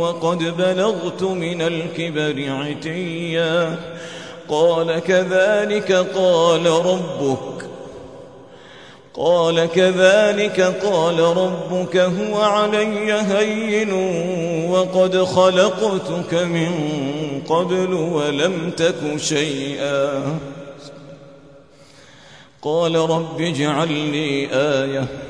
وقد بلغت من الكبر عتيا. قال كذلك قال ربك. قال كذلك قال ربك هو علي هين وقد خلقتك من قبل ولم تك شيئا. قال رب اجعل لي آية.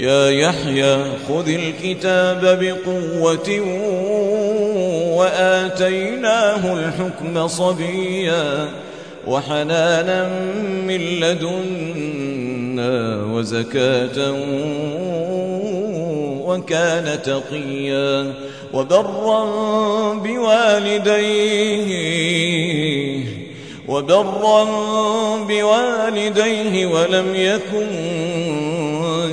يا يحيى خذ الكتاب بقوة وآتيناه الحكم صبيا وحنانا من لدنا وزكاة وكان تقيا وبرا بوالديه وبرا بوالديه ولم يكن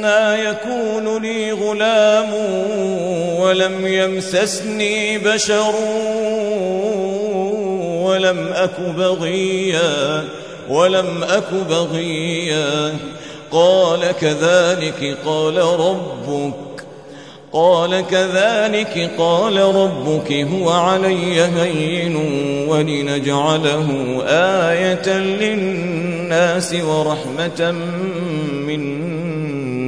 أنا يكون لي غلام ولم يمسسني بشر ولم أك بغيا ولم أك بغيا قال كذلك قال ربك قال كذلك قال ربك هو علي هين ولنجعله آية للناس ورحمة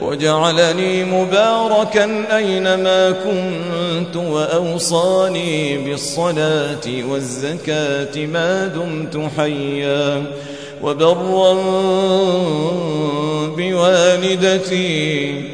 وجعلني مباركا أينما كنت وأوصاني بالصلاة والزكاة ما دمت حيا وبرا بوالدتي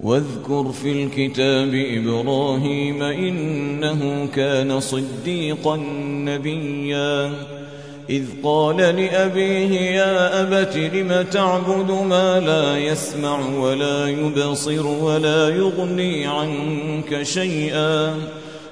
واذكر في الكتاب إبراهيم إنه كان صديقا نبيا. إذ قال لأبيه يا أبت لم تعبد ما لا يسمع ولا يبصر ولا يغني عنك شيئا؟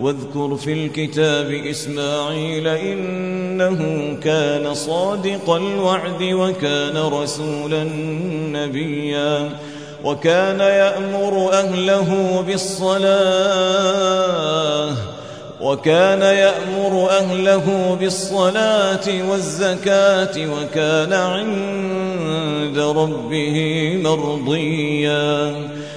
واذكر في الكتاب إسماعيل إنه كان صادق الوعد وكان رسولا نبيا وكان يأمر أهله بالصلاة وكان يأمر أهله بالصلاة والزكاة وكان عند ربه مرضيا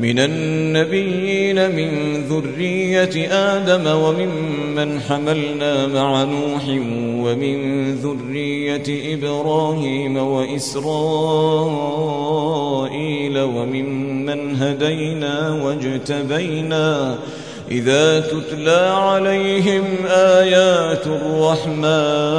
من النبيين من ذرية آدم وممن حملنا مع نوح ومن ذرية إبراهيم وإسرائيل وممن هدينا واجتبينا إذا تتلى عليهم آيات الرحمن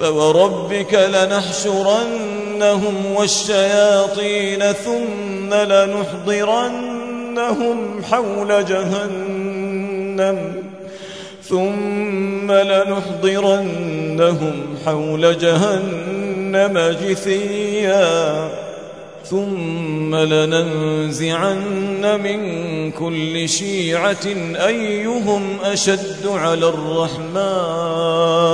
فوربك لنحشرنهم والشياطين ثم لنحضرنهم حول جهنم ثم لنحضرنهم حول جهنم جثيا ثم لننزعن من كل شيعة أيهم أشد على الرحمن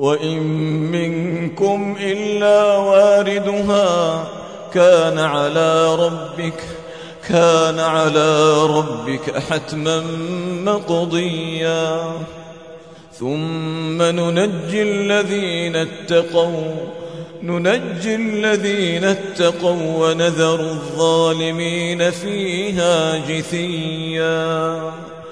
وإن منكم إلا واردها كان على ربك كان على ربك حتما مقضيا. ثم ننجي الذين اتقوا ننجي الذين اتقوا ونذر الظالمين فيها جثيا.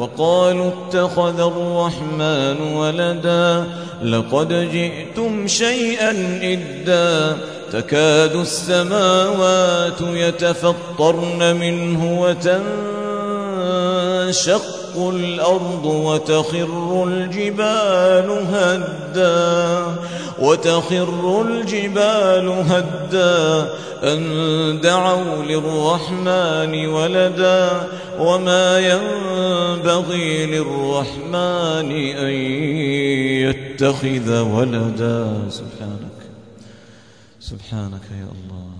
وقالوا اتخذ الرحمن ولدا لقد جئتم شيئا إدا تكاد السماوات يتفطرن منه وتنشق الأرض وتخر الجبال هدا وتخر الجبال هدا. أن دعوا للرحمن ولدا وما ينبغي للرحمن أن يتخذ ولدا. سبحانك. سبحانك يا الله.